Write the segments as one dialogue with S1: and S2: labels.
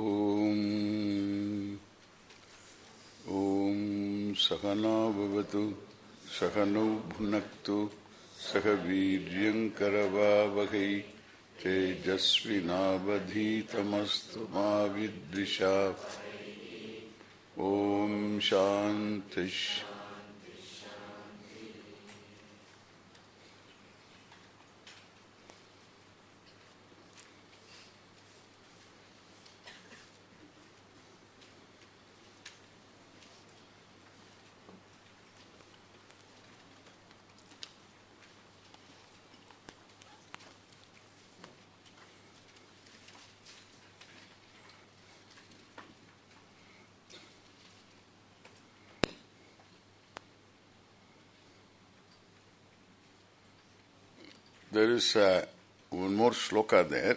S1: ॐ सहना भवतु सहनौ भुनक्तु सह वीर्यङ्करवावहै तेजस्विनावधीतमस्तु मा विद्विषा। ॐ शान्तिः। There is uh, one more sloka there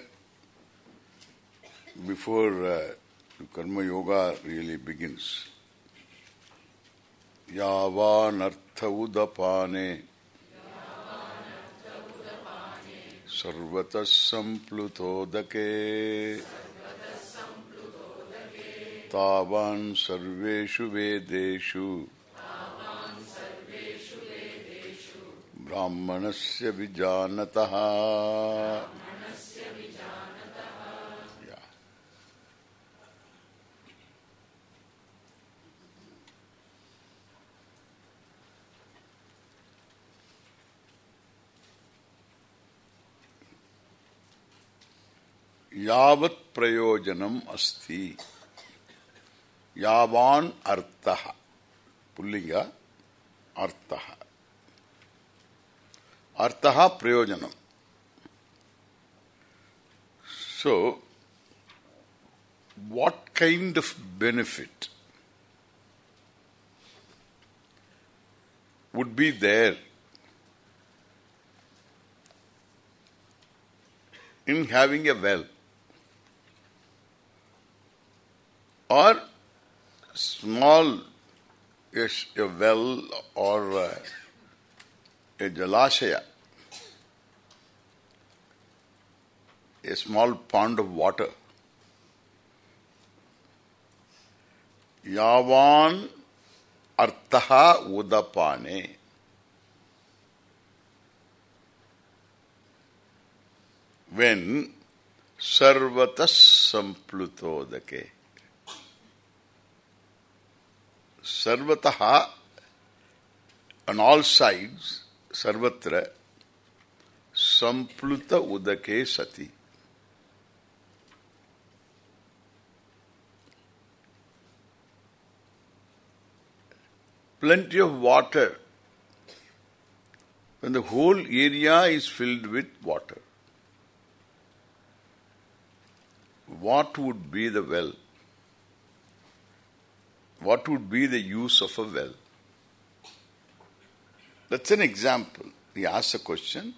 S1: before uh, Karma Yoga really begins. Yavanartha udapane sarvatas samplutodake tavan sarveshu vedeshu ब्राह्मणस्य विजानतः Yeah. यावत् प्रयोजनम् अस्ति यावान् अर्थः पुल्लिङ्ग अर्थः Artha prayojanam. So, what kind of benefit would be there in having a well or small yes, a well or uh, a, a jalashaya a small pond of water. Yavan artaha udapane. When sarvatas samplutodake. Sarvataha on all sides, sarvatra, sampluta udake sati. Plenty of water. When the whole area is filled with water, what would be the well? What would be the use of a well? That's an example. He asks a question.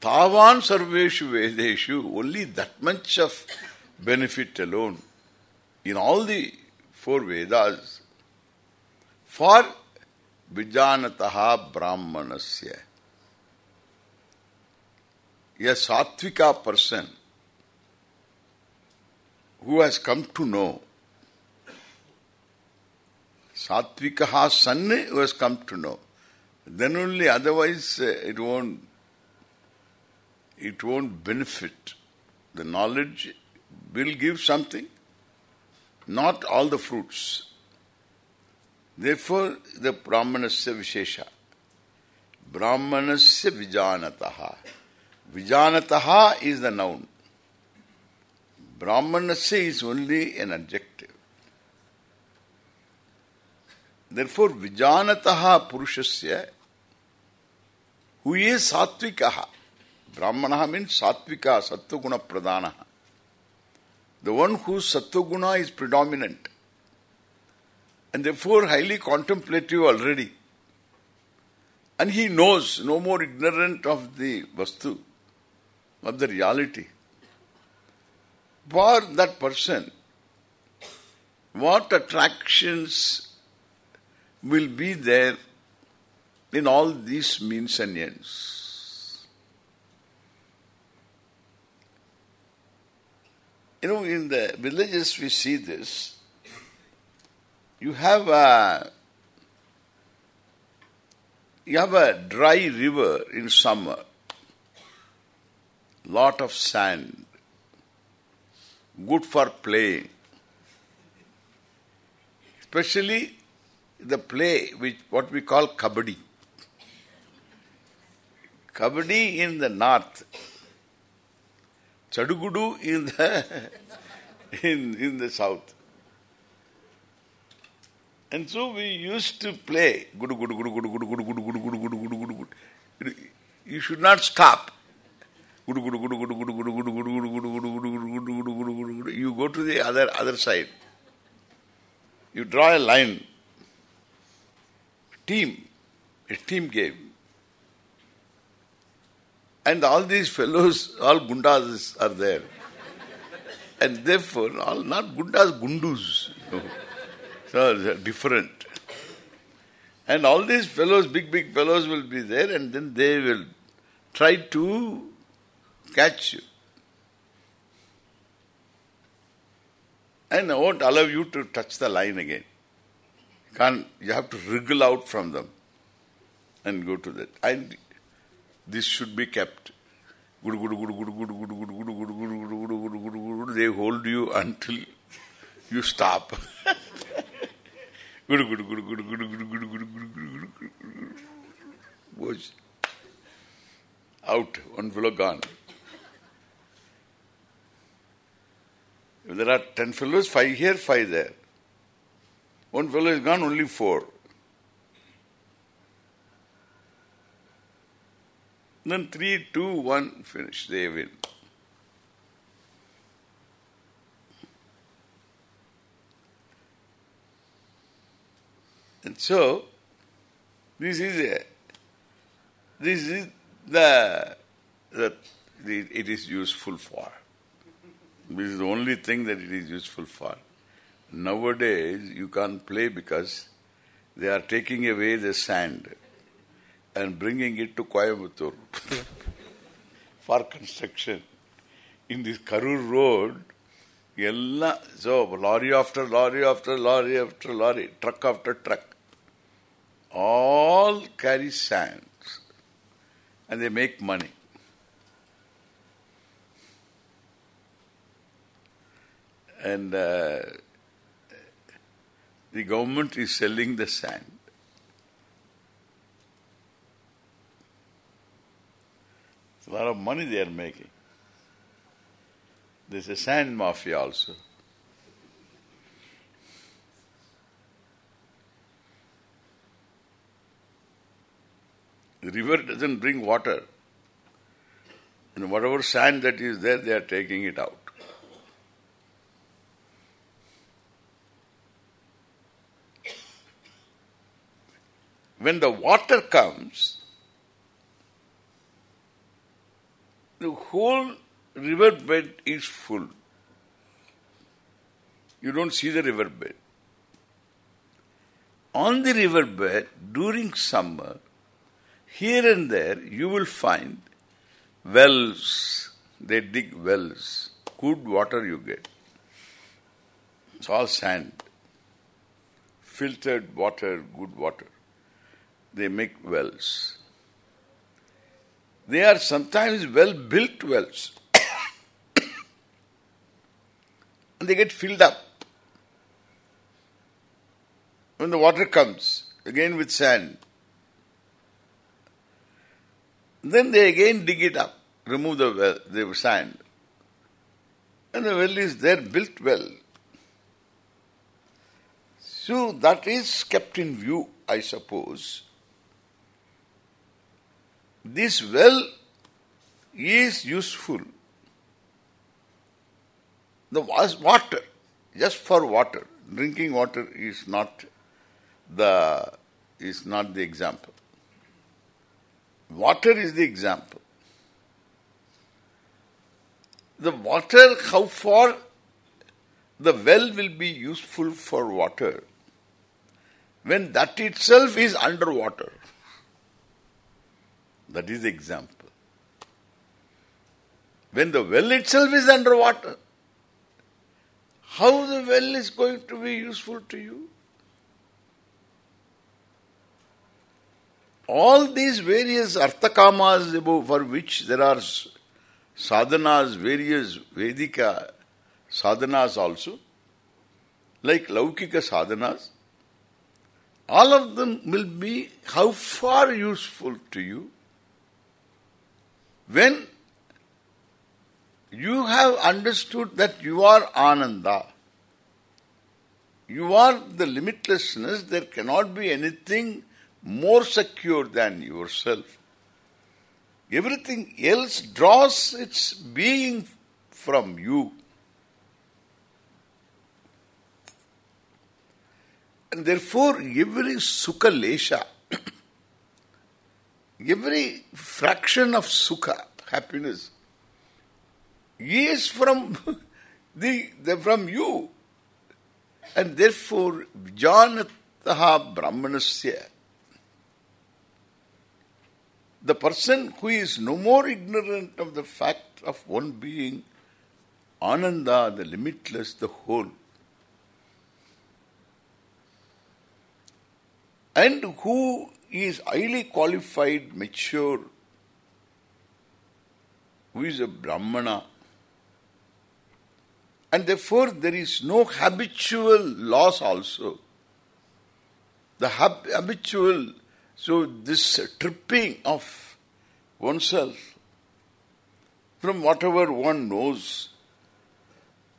S1: Tavan sarveshu vedeshu, only that much of benefit alone. In all the four Vedas, for Vijanataha Brahmanasya. A Sattvika person who has come to know Sattvikaha son who has come to know. Then only otherwise uh, it won't it won't benefit. The knowledge will give something, not all the fruits. Therefore, the Brahmanasya Vishesha. Brahmanasya Vijanataha. Vijanataha is the noun. Brahmanasya is only an adjective. Therefore, Vijanataha Purushasya, who is Sattvikaha. Brahmanaha means Sattvika, Sattvaguna Pradanaha. The one whose Sattvaguna is predominant and therefore highly contemplative already. And he knows, no more ignorant of the vastu, of the reality. For that person, what attractions will be there in all these means and ends? You know, in the villages we see this. You have a you have a dry river in summer, lot of sand, good for playing. Especially the play which what we call kabaddi. Kabaddi in the north, Chadugudu in the in in the south. And so we used to play. You should not stop. You go to the other other side. You draw a line. Team. A team game. And all these fellows, all gundas are there. And therefore, all not gundas, gundus. They're different. And all these fellows, big, big fellows will be there and then they will try to catch you. And I won't allow you to touch the line again. Can't, you have to wriggle out from them and go to that. And this should be kept. They hold you until you stop. Was out, one fellow gone. There are ten fellows, five here, five there. One fellow is gone, only four. Then three, two, one, finish, they win. And so, this is a, this is the, that it is useful for. This is the only thing that it is useful for. Nowadays, you can't play because they are taking away the sand and bringing it to Coimbatore for construction. In this Karur road, so lorry after lorry after lorry after lorry, truck after truck all carry sands and they make money. And uh, the government is selling the sand. It's a lot of money they are making. There's a sand mafia also. The river doesn't bring water. And whatever sand that is there, they are taking it out. When the water comes, the whole river bed is full. You don't see the river bed. On the river bed, during summer, here and there, you will find wells. They dig wells. Good water you get. It's all sand. Filtered water, good water. They make wells. They are sometimes well-built wells. and they get filled up. When the water comes, again with sand, then they again dig it up, remove the well, the sand. And the well is there, built well. So that is kept in view, I suppose. This well is useful. The water, just for water, drinking water is not the is not the example. Water is the example. The water, how far the well will be useful for water when that itself is underwater. That is the example. When the well itself is underwater, how the well is going to be useful to you? All these various arthakamas for which there are sadhanas, various Vedika sadhanas also, like Laukika sadhanas, all of them will be how far useful to you when you have understood that you are Ananda. You are the limitlessness. There cannot be anything more secure than yourself. Everything else draws its being from you. And therefore, every sukha lesha, every fraction of sukha, happiness, is from the, the from you. And therefore, vijnanataha brahmanasya, the person who is no more ignorant of the fact of one being, Ananda, the limitless, the whole, and who is highly qualified, mature, who is a Brahmana, and therefore there is no habitual loss also. The hab habitual, so this tripping of oneself from whatever one knows,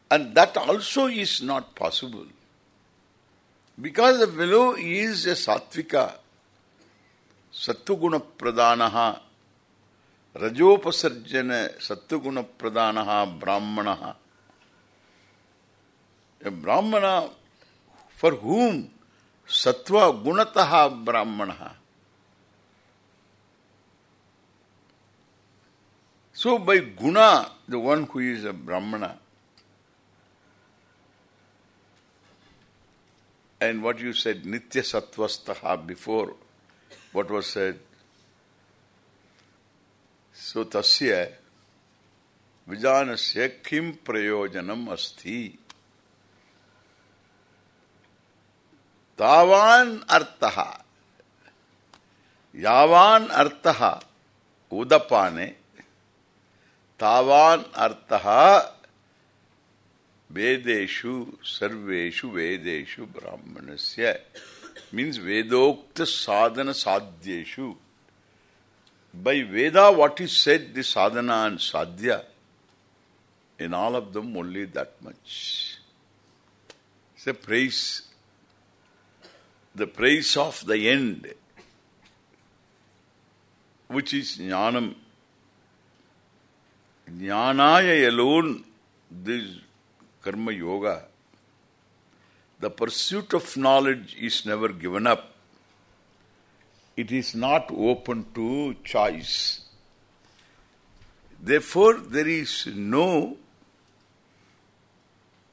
S1: and that also is not possible. Because the fellow is a sattvika, sattuguna pradanaha, rajopasarjana sattuguna pradanaha brahmanaha. A brahmana for whom sattva gunataha brahmanaha. So by guna, the one who is a brahmana, and what you said, nitya sattvastaha before, what was said. So tasya vijanasya kim prayojanam asti. तावान अर्थः यावान अर्थः उदपाने तावान अर्थः वेदेषु सर्वेषु वेदेषु ब्राह्मणस्य means vedokta sadhana sadhyeshu by veda what is said the sadhana and sadhya in all of them only that much it's a praise the praise of the end, which is jnanam. Jnanaya alone, this karma yoga, the pursuit of knowledge is never given up. It is not open to choice. Therefore, there is no,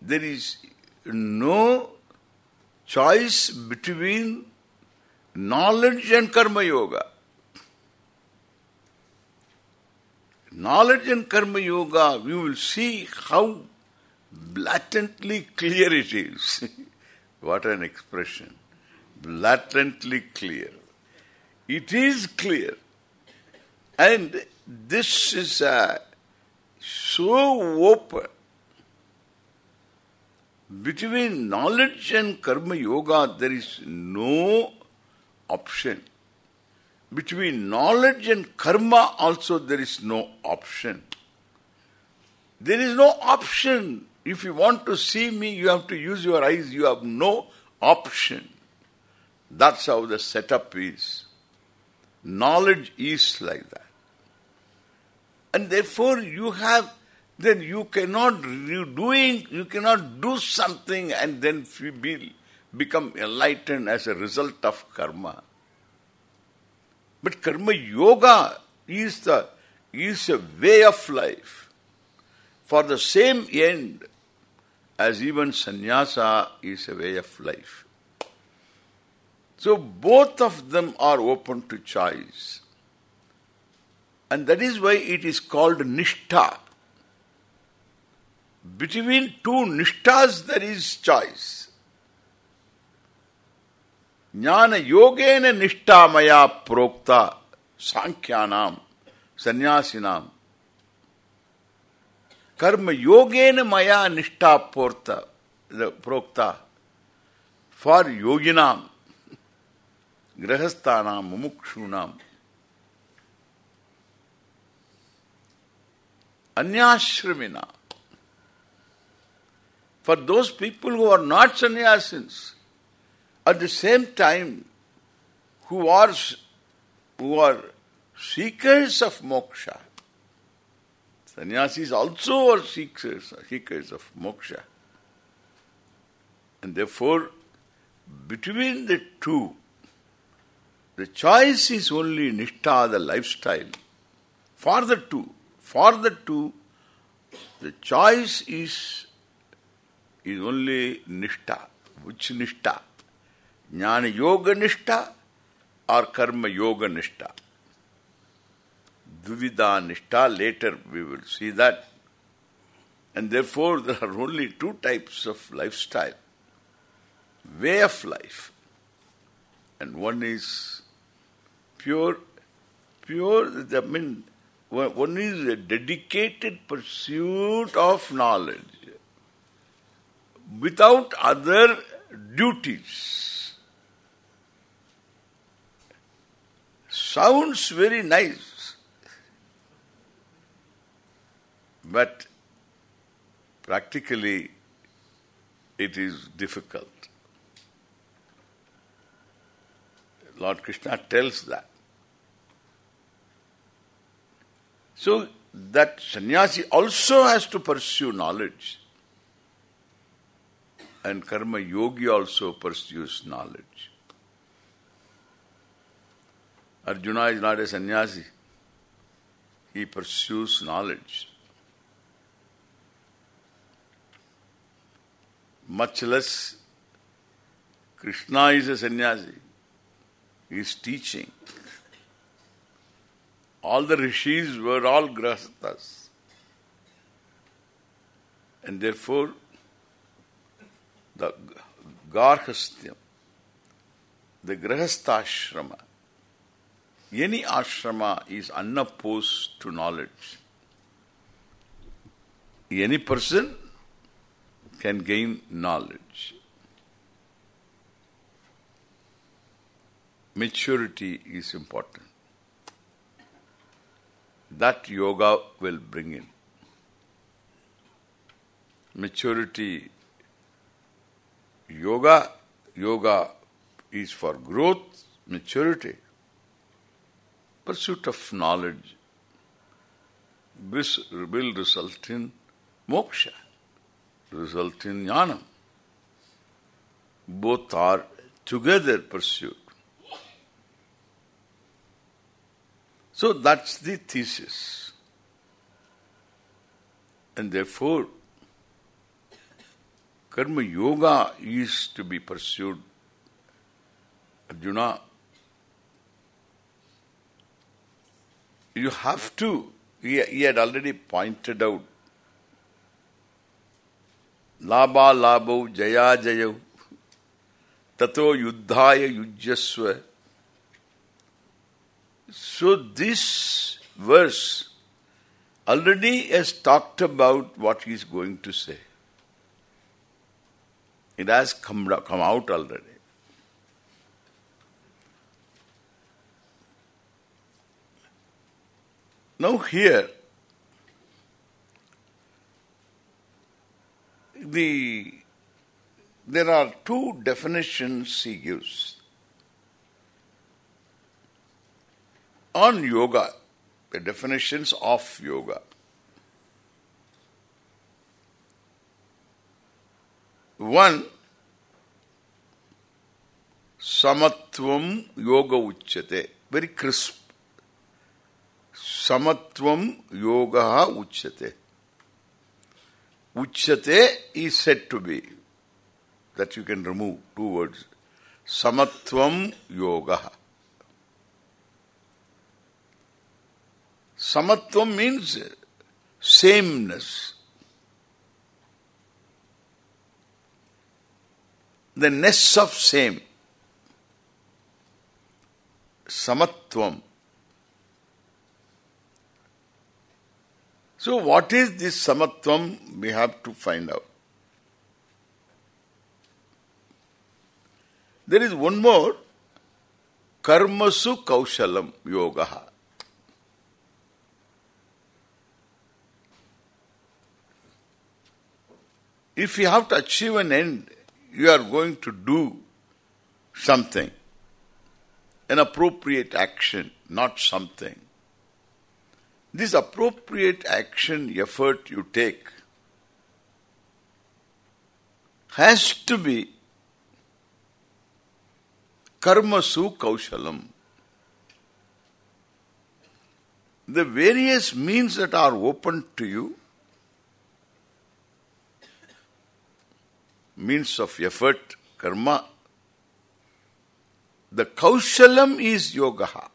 S1: there is no choice between knowledge and karma yoga. Knowledge and karma yoga, we will see how blatantly clear it is. what an expression. Blatantly clear. It is clear. And this is uh, so open between knowledge and karma yoga, there is no option. Between knowledge and karma also there is no option. There is no option. If you want to see me, you have to use your eyes. You have no option. That's how the setup is. Knowledge is like that. And therefore you have then you cannot you doing you cannot do something and then be, become enlightened as a result of karma. But karma yoga is the is a way of life for the same end as even sannyasa is a way of life. So both of them are open to choice. And that is why it is called nishtha. between two nishtas there is choice. Jnana yogena nishta maya prokta sankhyanam sannyasinam karma yogena maya nishta porta prokta for yoginam grahasthanam mumukshunam anyashramina for those people who are not sannyasins, at the same time, who are who are seekers of moksha. Sannyasis also are seekers, seekers of moksha. And therefore, between the two, the choice is only nishtha, the lifestyle. For the two, for the two, the choice is is only nishtha. Which nishtha? Jnana yoga nishtha or karma yoga nishtha? Dvivida nishtha, later we will see that. And therefore there are only two types of lifestyle. Way of life. And one is pure, pure, I mean, one is a dedicated pursuit of knowledge without other duties. Sounds very nice, but practically it is difficult. Lord Krishna tells that. So that sannyasi also has to pursue knowledge. And karma yogi also pursues knowledge. Arjuna is not a sannyasi. He pursues knowledge. Much less Krishna is a sannyasi. He is teaching. All the rishis were all grahastas. And therefore, the garhastham, the grahastha any ashrama is unopposed to knowledge. Any person can gain knowledge. Maturity is important. That yoga will bring in. Maturity Yoga, yoga is for growth, maturity, pursuit of knowledge this will result in moksha, result in jnanam. Both are together pursued. So that's the thesis. And therefore, Karma yoga is to be pursued. Arjuna, you have to, he, he had already pointed out, Labha labhau jaya jayau tato yuddhaya yujyasva. So this verse already has talked about what he is going to say. It has come, come out already. Now here, the there are two definitions he gives. On yoga, the definitions of yoga. One, samatvam yoga uchyate. Very crisp samatvam yoga uchyate. Uchyate is said to be. That you can remove two words. Samatvam yoga. Samatvam means sameness. The ness of same. Samatvam So what is this samatvam? We have to find out. There is one more. Karmasu kaushalam yoga. If you have to achieve an end, you are going to do something, an appropriate action, not something. This appropriate action, effort you take, has to be karma karmasu kaushalam. The various means that are open to you means of effort, karma. The kaushalam is yoga.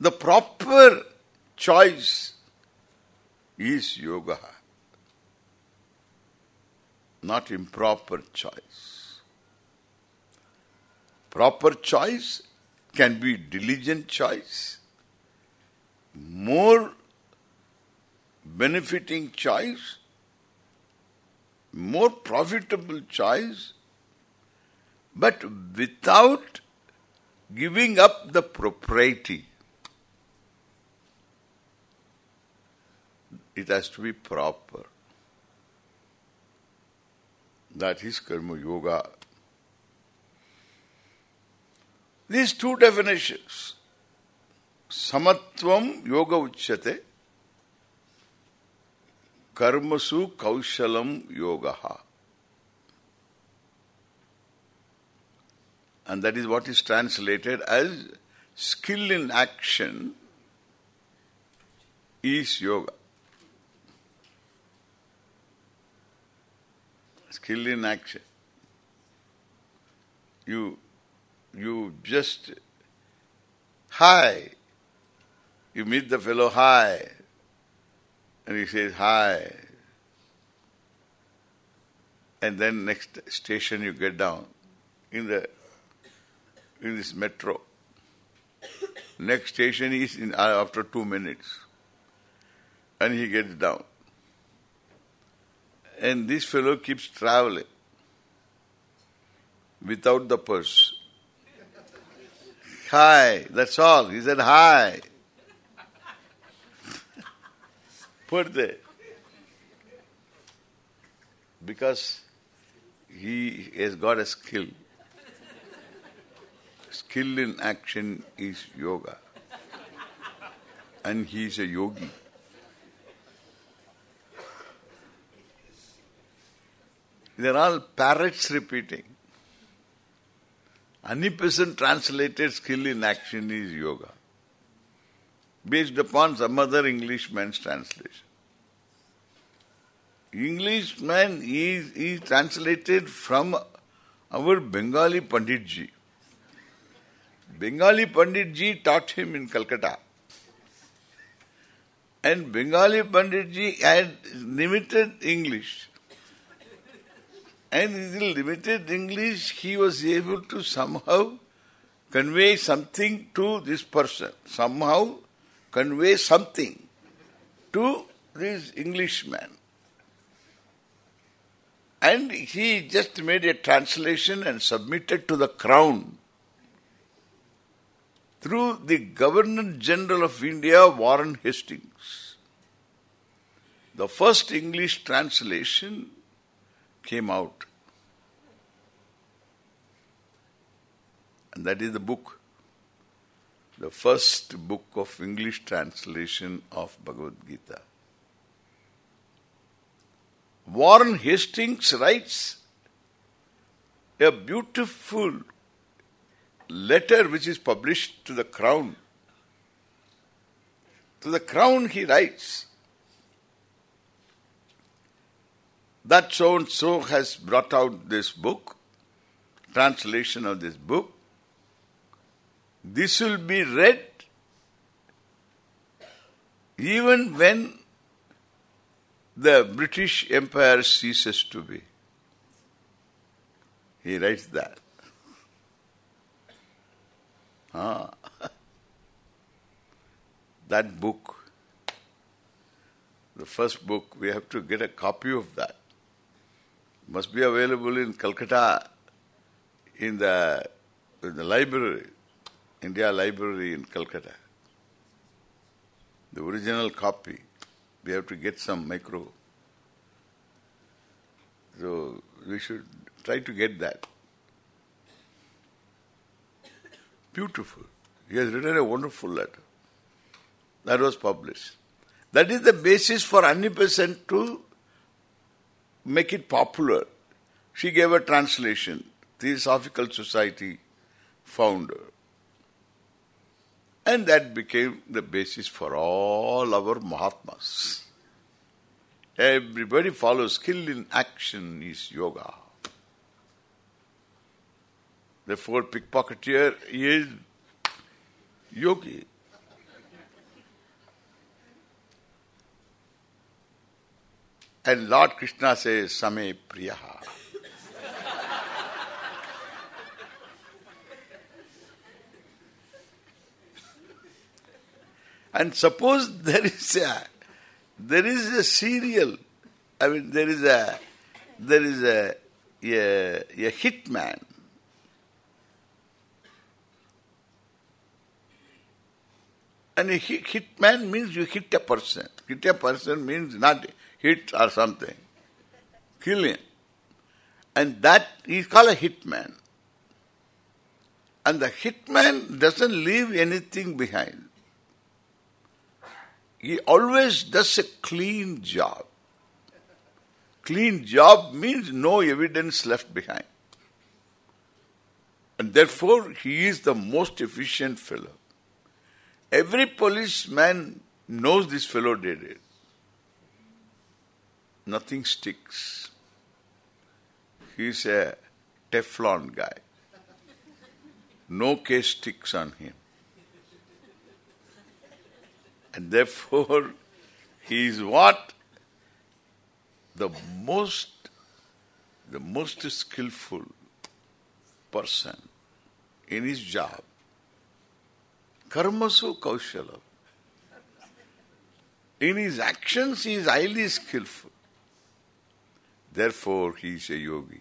S1: The proper choice is yoga. Not improper choice. Proper choice can be diligent choice, more benefiting choice, more profitable choice, but without giving up the propriety. It has to be proper. That is karma yoga. These two definitions, samatvam yoga uchyate, karmasu kaushalam yogaha. And that is what is translated as skill in action is yoga. Skill in action. You you just hi. You meet the fellow hi. And he says, hi. And then next station you get down in the in this metro. Next station is in after two minutes. And he gets down. And this fellow keeps traveling without the purse. Hi, that's all. He said hi. Put there. Because he has got a skill. Skill in action is yoga. And he is a yogi. They're all parrots repeating. Any translated skill in action is yoga. Based upon some other Englishman's translation. Englishman is, is translated from our Bengali Panditji. Bengali Panditji taught him in Calcutta. And Bengali Panditji had limited English. And in limited English, he was able to somehow convey something to this person. Somehow convey something to this Englishman. And he just made a translation and submitted to the crown through the Governor General of India, Warren Hastings. The first English translation came out. And that is the book, the first book of English translation of Bhagavad Gita. Warren Hastings writes a beautiful letter which is published to the crown. To the crown he writes that so-and-so has brought out this book, translation of this book. This will be read even when the British Empire ceases to be. He writes that. Ah. that book, the first book, we have to get a copy of that. Must be available in Calcutta in the in the library, India Library in Calcutta. The original copy. We have to get some micro. So we should try to get that. Beautiful. He has written a wonderful letter. That was published. That is the basis for Annie Besant to make it popular. She gave a translation, Theosophical Society founder. And that became the basis for all our Mahatmas. Everybody follows skill in action is yoga. The Therefore, pickpocketeer is yogi. And Lord Krishna says, Same Priyaha. and suppose there is a there is a serial, I mean there is a there is a a, a hitman And a hit, man means you hit a person. Hit a person means not hit or something. Kill him. And that is called a hitman. And the hitman doesn't leave anything behind. He always does a clean job. Clean job means no evidence left behind. And therefore, he is the most efficient fellow. Every policeman knows this fellow did it. Nothing sticks. He's a Teflon guy. No case sticks on him. And therefore, he is what? The most, the most skillful person in his job. Karmasu kaushala. In his actions, he is highly skillful. Therefore, he is a yogi.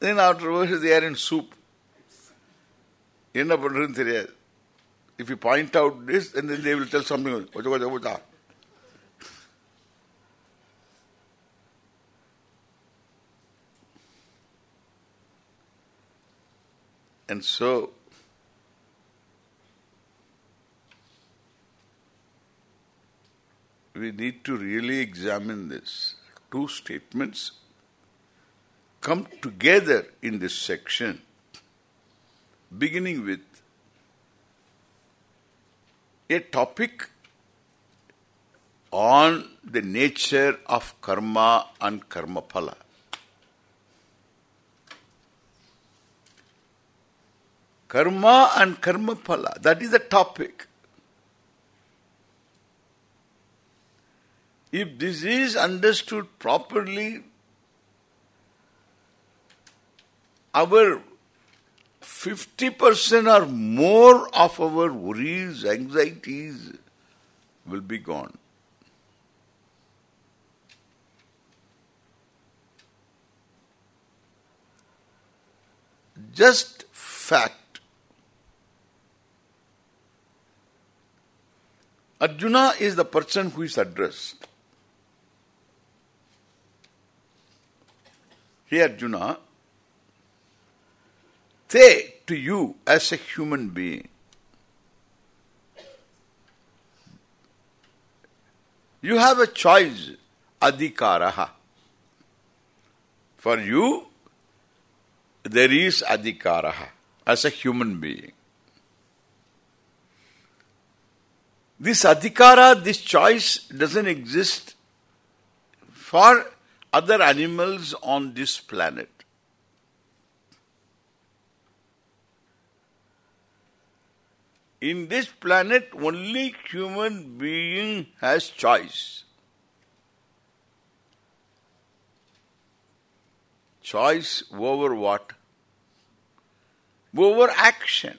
S1: Then afterwards, they are in soup. If you point out this, and then they will tell something. And so, we need to really examine this. Two statements come together in this section, beginning with a topic on the nature of karma and karma phala. Karma and karma phala, that is the topic. If this is understood properly, our 50% or more of our worries, anxieties will be gone. Just fact. Arjuna is the person who is addressed. Hey Arjuna, say to you as a human being, you have a choice, adhikaraha. For you, there is adhikaraha as a human being. This adhikara, this choice doesn't exist for other animals on this planet. In this planet, only human being has choice. Choice over what? Over action.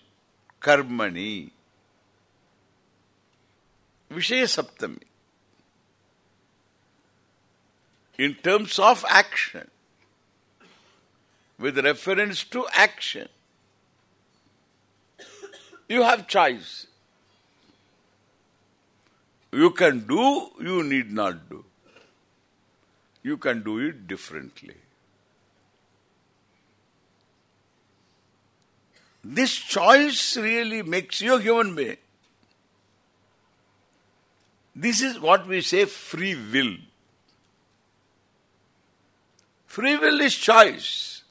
S1: Karmani. Vishaya Saptami. In terms of action. With reference to action. You have choice. You can do, you need not do. You can do it differently. This choice really makes you a human being. This is what we say free will. Free will is choice.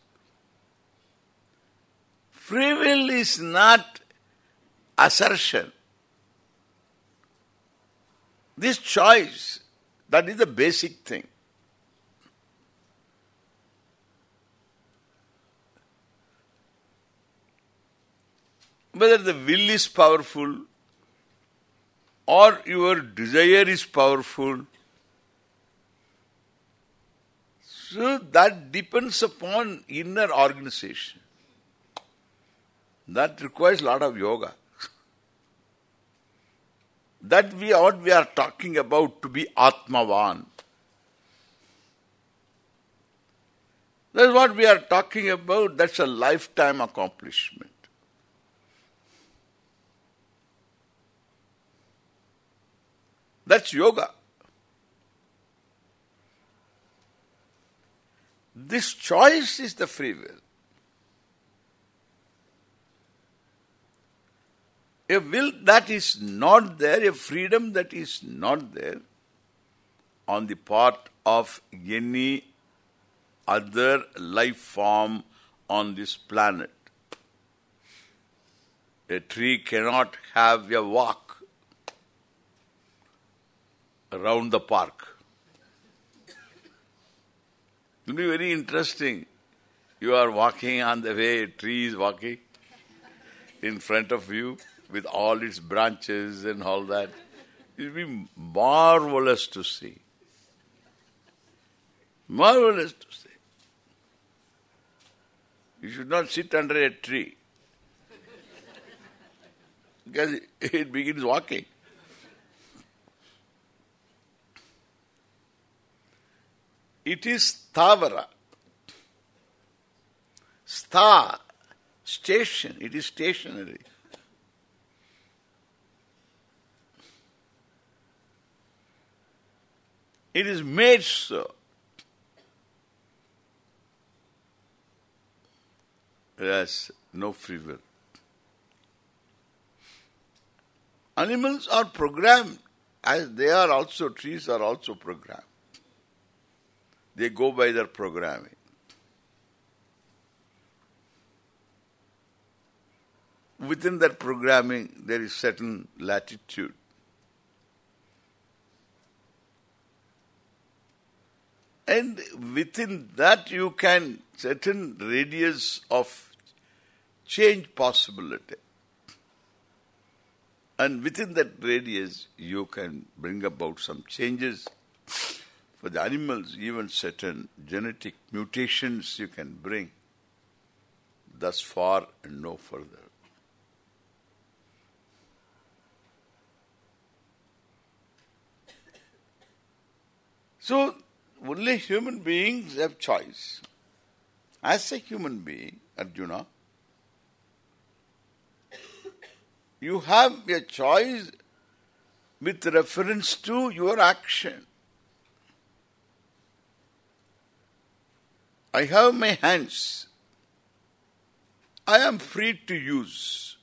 S1: Free will is not assertion. This choice, that is the basic thing. Whether the will is powerful or your desire is powerful, so that depends upon inner organization. That requires a lot of yoga. That we what we are talking about to be Atmavan. That's what we are talking about. That's a lifetime accomplishment. That's yoga. This choice is the free will. A will that is not there, a freedom that is not there on the part of any other life form on this planet. A tree cannot have a walk around the park. It will be very interesting. You are walking on the way, trees walking in front of you with all its branches and all that. It will be marvelous to see. Marvelous to see. You should not sit under a tree because it begins walking. It is Thavara. Station, it is stationary. It is made so. Yes, no free will. Animals are programmed as they are also, trees are also programmed. They go by their programming. Within that programming, there is certain latitude. And within that you can certain radius of change possibility. And within that radius you can bring about some changes. For the animals, even certain genetic mutations you can bring. Thus far and no further. So, only human beings have choice. As a human being, Arjuna, you have a choice with reference to your action. I have my hands. I am free to use.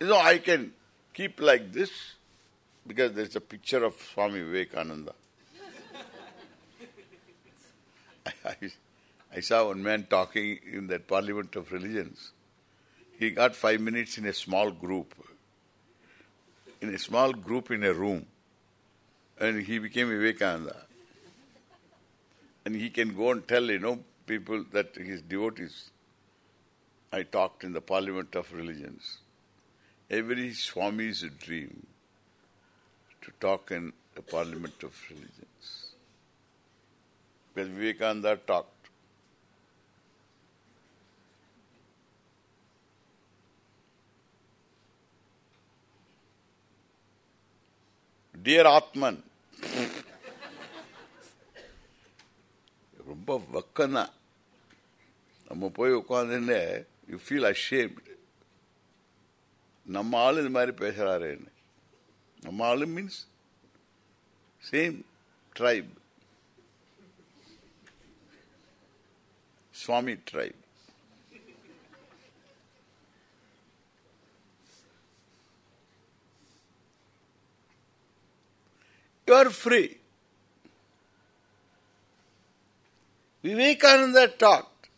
S1: You know, I can keep like this because there is a picture of Swami Vivekananda. I, I saw one man talking in that Parliament of Religions. He got five minutes in a small group. In a small group in a room. And he became Vivekananda. And he can go and tell, you know, people that his devotees I talked in the Parliament of Religions. Every Swami's dream to talk in the Parliament of Religions. Because Vivekananda talked. Dear Atman, ரொம்ப வக்கம்தான் நம்ம போய் உட்காந்துன்னு you feel ashamed நம்ம ஆளு இது மாதிரி பேசுறாருன்னு நம்ம ஆளு means same tribe swami tribe You are free. Vivekananda talked.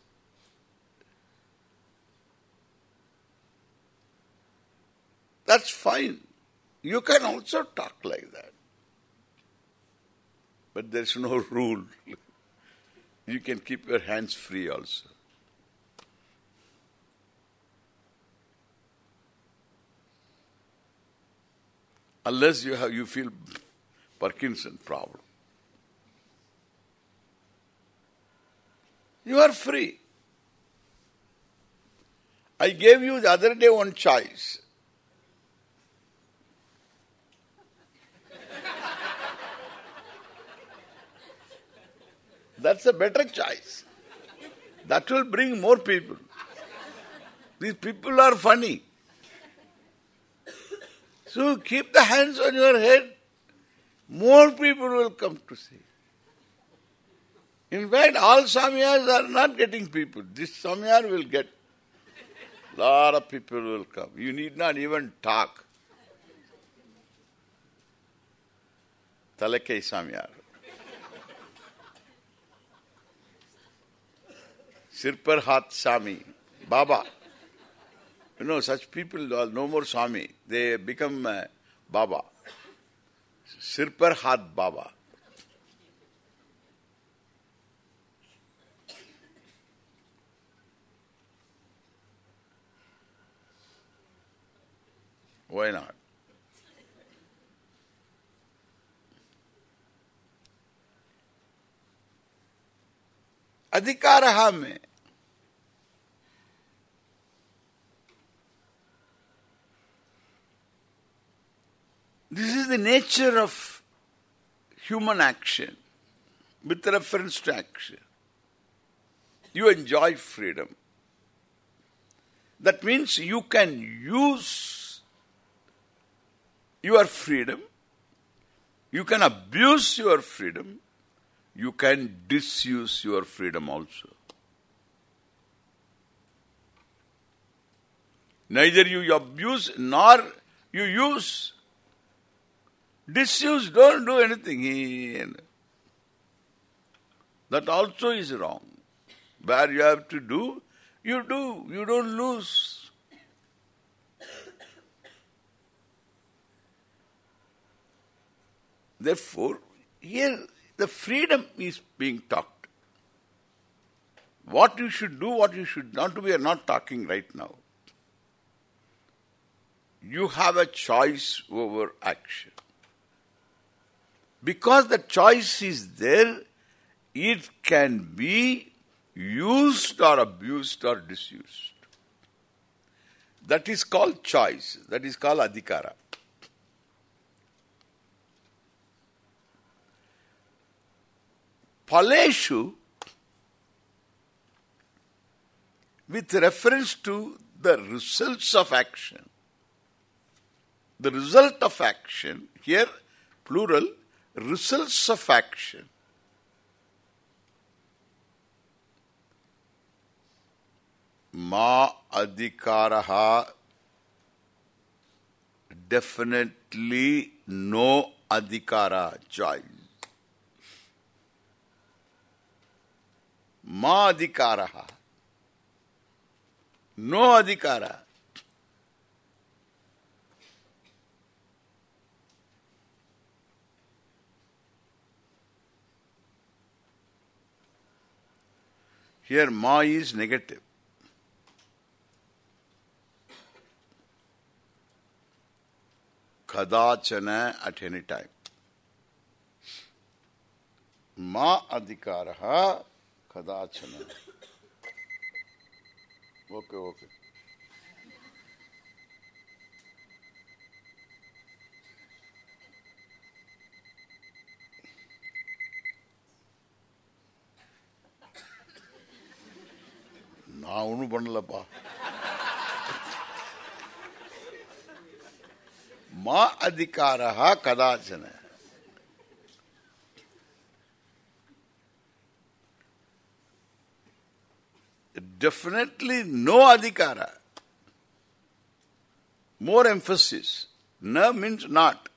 S1: That's fine. You can also talk like that. But there's no rule. You can keep your hands free also. Unless you have you feel Parkinson problem. You are free. I gave you the other day one choice. That's a better choice. That will bring more people. These people are funny. So keep the hands on your head. More people will come to see. In fact, all Samyas are not getting people. This Samyar will get. Lot of people will come. You need not even talk. Talakai Samyar. Sirpar Hat Sami. Baba. You know, such people are no more Swami. They become uh, Baba. Sirpar Hat Baba. Why not? अधिकारः में This is the nature of human action with reference to action. You enjoy freedom. That means you can use your freedom, you can abuse your freedom, you can disuse your freedom also. Neither you abuse nor you use. Disuse, don't do anything. That also is wrong. Where you have to do, you do. You don't lose. Therefore, here the freedom is being talked. What you should do, what you should not do, we are not talking right now. You have a choice over action. Because the choice is there, it can be used or abused or disused. That is called choice. That is called adhikara. Paleshu, with reference to the results of action, the result of action, here plural, results of action. Ma adhikaraha definitely no adhikara choice. मा अधिकार no अधिकार Here ma is negative. Kadachana at any time. Ma adhikaraha கதாச்சன okay okay. நான் ஒன்றும் பண்ணலப்பா. மா அதிகாரா கதாச்சன. Definitely no adhikara. More emphasis. Na means not.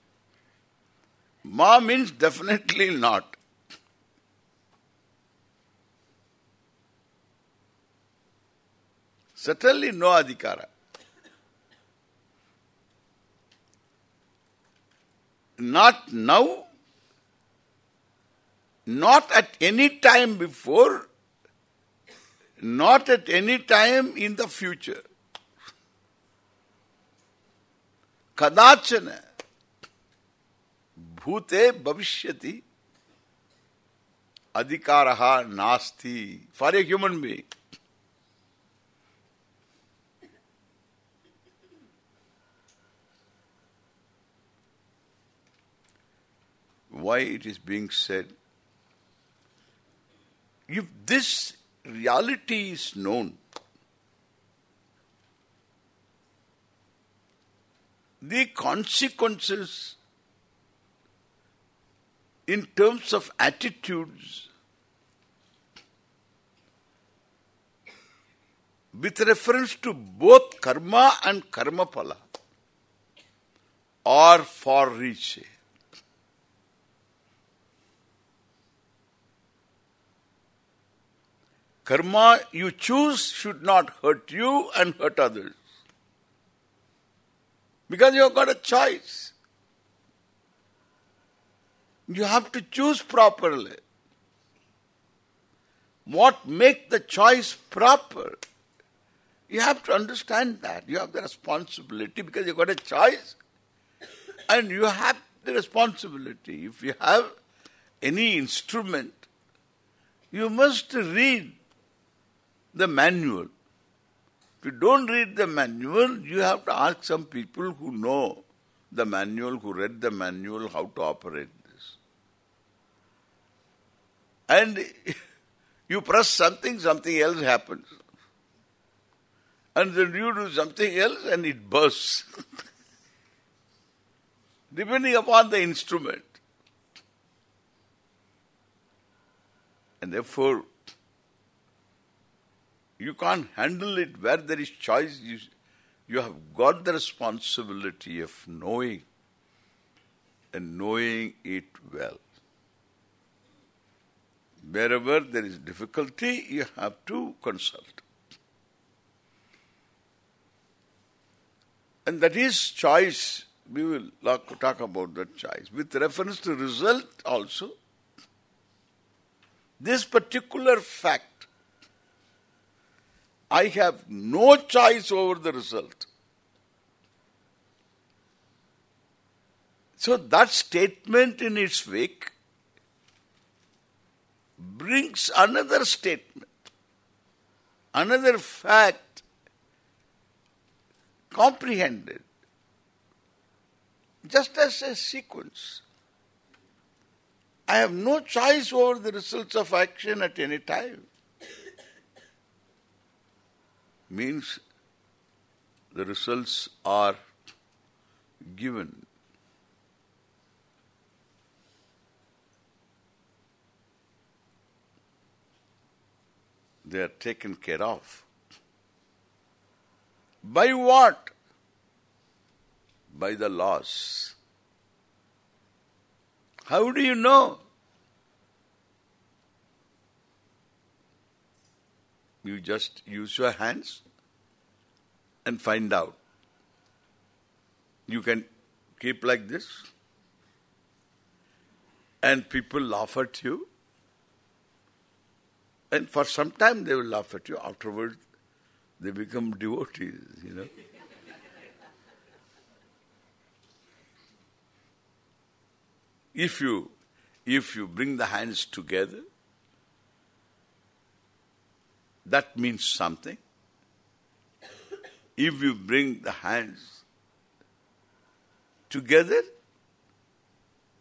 S1: Ma means definitely not. Certainly no adhikara. Not now, not at any time before, not at any time in the future. Kadachana bhute bhavishyati adhikaraha nasti for a human being. Why it is being said, if this reality is known, the consequences in terms of attitudes with reference to both karma and karma pala are far reaching. Karma you choose should not hurt you and hurt others. Because you have got a choice. You have to choose properly. What make the choice proper? You have to understand that. You have the responsibility because you got a choice and you have the responsibility. If you have any instrument, you must read the manual. If you don't read the manual, you have to ask some people who know the manual, who read the manual, how to operate this. And you press something, something else happens. And then you do something else and it bursts. Depending upon the instrument. And therefore, you can't handle it where there is choice. You, you have got the responsibility of knowing and knowing it well. Wherever there is difficulty, you have to consult. And that is choice. We will talk about that choice. With reference to result also, this particular fact, I have no choice over the result. So that statement in its wake brings another statement, another fact comprehended just as a sequence. I have no choice over the results of action at any time. Means the results are given. They are taken care of. By what? By the laws. How do you know? You just use your hands and find out. You can keep like this and people laugh at you and for some time they will laugh at you. Afterwards they become devotees, you know. If you if you bring the hands together, that means something. If you bring the hands together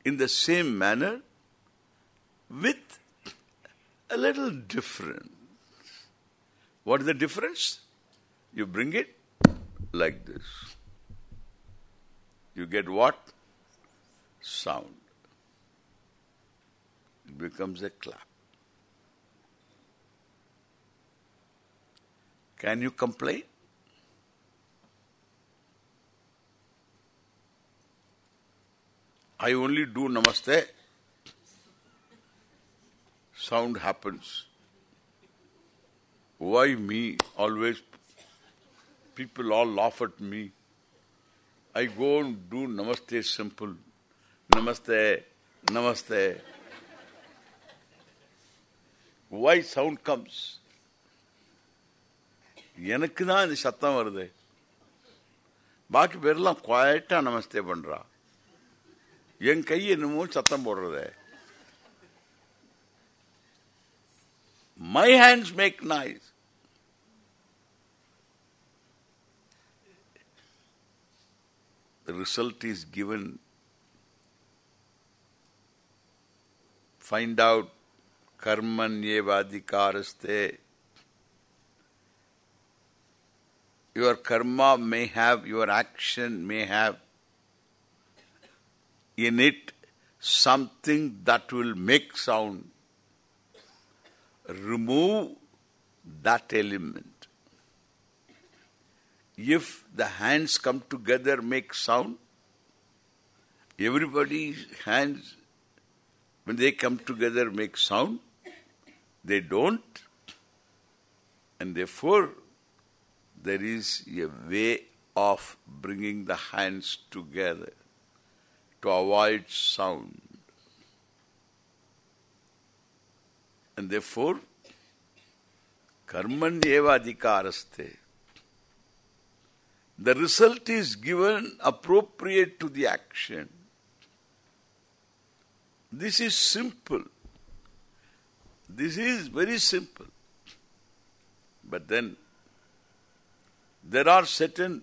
S1: in the same manner with a little difference. What is the difference? You bring it like this. You get what? Sound. It becomes a clap. Can you complain? I only do namaste. Sound happens. Why me? Always people all laugh at me. I go and do namaste simple. Namaste, namaste. Why sound comes? எனக்கு தான் இந்த சத்தம் வருது. பாக்கி பேரெல்லாம் குவாய்ட்டா நமஸ்தே பண்றா. என் கை என்னமோ சத்தம் போடுறது. My hands make noise the result is given. Find out. Karman yevadikaraste. Your karma may have, your action may have in it something that will make sound. Remove that element. If the hands come together make sound, everybody's hands, when they come together make sound, they don't. And therefore, there is a way of bringing the hands together to avoid sound. And therefore, karman eva adhikaraste. The result is given appropriate to the action. This is simple. This is very simple. But then there are certain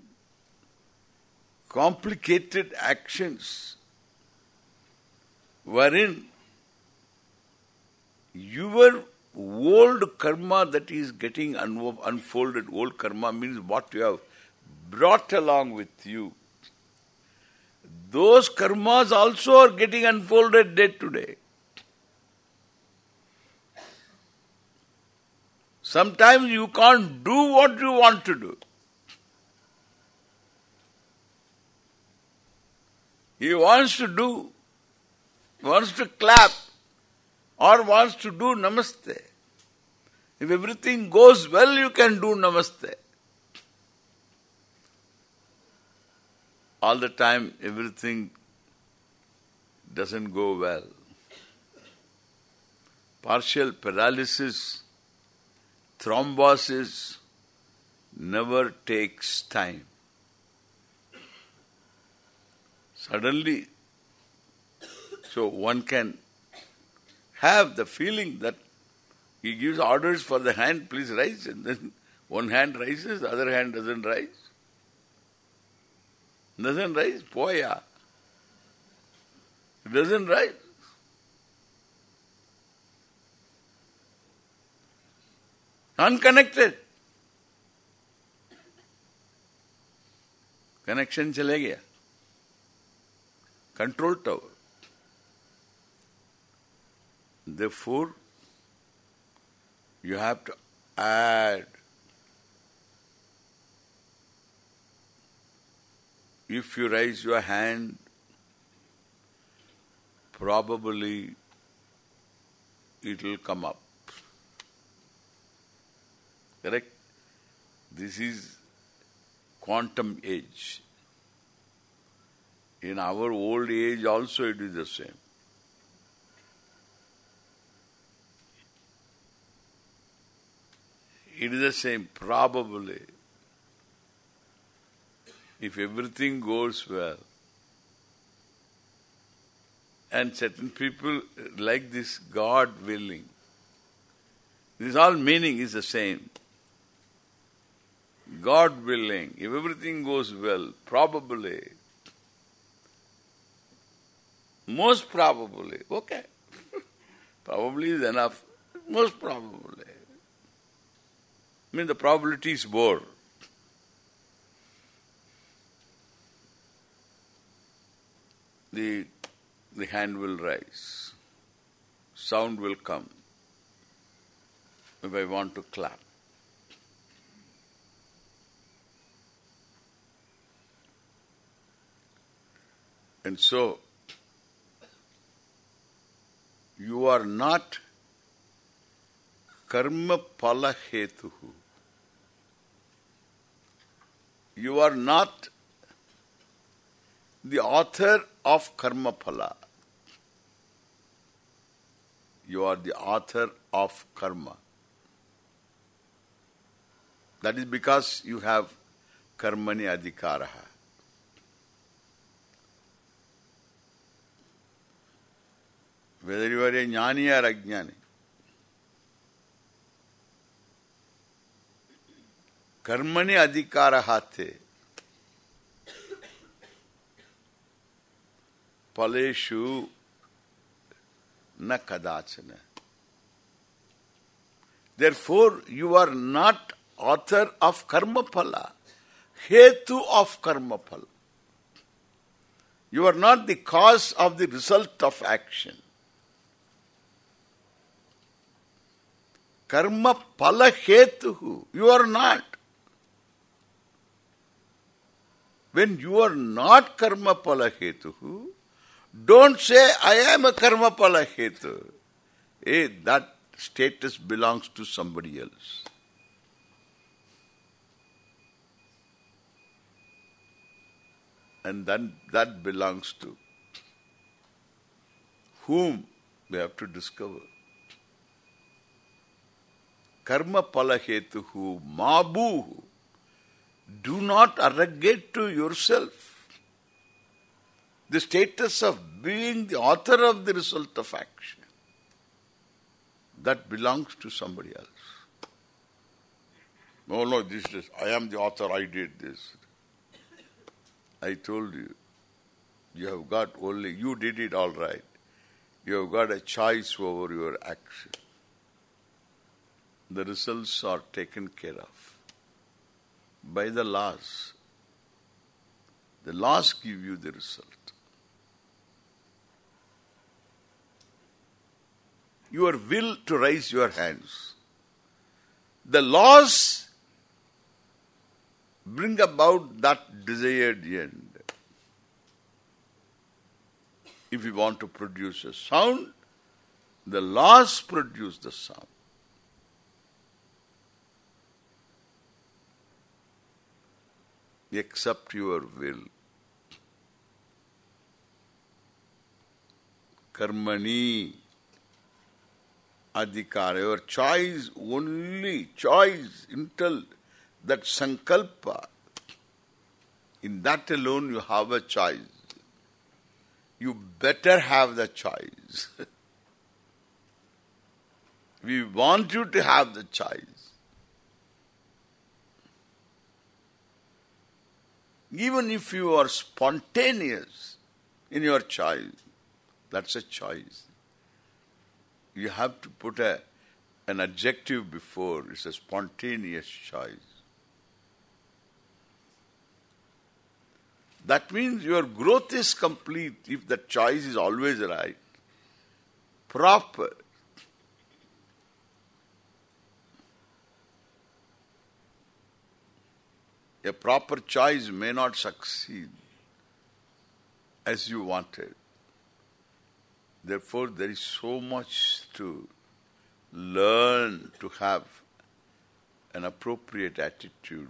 S1: complicated actions wherein your old karma that is getting un unfolded, old karma means what you have brought along with you. Those karmas also are getting unfolded day to day. Sometimes you can't do what you want to do. He wants to do, wants to clap, or wants to do namaste. If everything goes well, you can do namaste. All the time, everything doesn't go well. Partial paralysis, thrombosis never takes time. Suddenly, so one can have the feeling that he gives orders for the hand, please rise, and then one hand rises, the other hand doesn't rise. Doesn't rise, poya. It doesn't rise. Unconnected. Connection चले गया control tower. Therefore, you have to add if you raise your hand, probably it will come up. Correct? This is quantum age. In our old age also it is the same. It is the same, probably. If everything goes well, And certain people like this God willing. This all meaning is the same. God willing, if everything goes well, probably, most probably, okay, probably is enough, most probably. I mean the probability is more. The, the hand will rise, sound will come if I want to clap. And so, you are not karma pala hetuhu. You are not the author of karma phala. You are the author of karma. That is because you have karmani adhikaraha. Whether you are a jnani or ajnani. कर्मणि अधिकारः ते फलेषु न कदाचन Therefore, you are not author of karma phala, hetu of karma phala. You are not the cause of the result of action. Karma hetuhu. You are not. When you are not karma hetuhu, don't say, I am a karma phala hetu. Hey, that status belongs to somebody else. And then that belongs to whom we have to discover. Karma palahetuhu mabuhu. Do not arrogate to yourself the status of being the author of the result of action that belongs to somebody else. No, no, this is, I am the author, I did this. I told you, you have got only, you did it all right. You have got a choice over your action. The results are taken care of by the laws. The laws give you the result. your will to raise your hands. The laws bring about that desired end. If you want to produce a sound, the laws produce the sound. Except your will. Karmani adhikara, your choice only, choice, until that sankalpa, in that alone you have a choice. You better have the choice. we want you to have the choice. Even if you are spontaneous in your choice, that's a choice you have to put a an adjective before. It's a spontaneous choice. That means your growth is complete if the choice is always right, proper. A proper choice may not succeed as you wanted. Therefore, there is so much to learn to have an appropriate attitude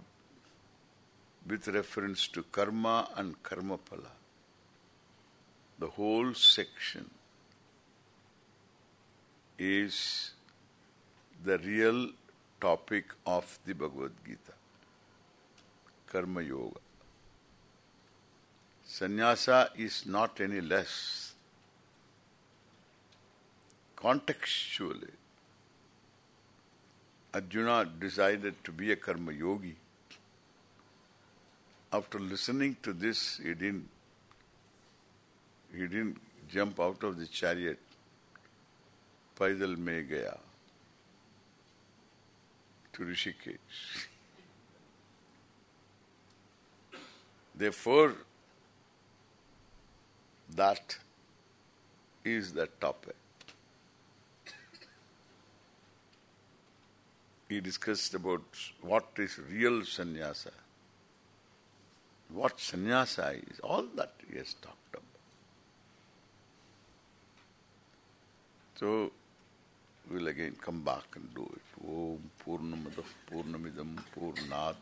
S1: with reference to karma and karma pala. The whole section is the real topic of the Bhagavad Gita. Karma Yoga. Sannyasa is not any less contextually. Arjuna decided to be a karma yogi. After listening to this, he didn't he didn't jump out of the chariot. Paidal mein gaya to Rishikesh. Therefore, that is the topic. He discussed about what is real sannyasa, what sannyasa is, all that he has talked about. So, we'll again come back and do it. Om Purnamidam Purnat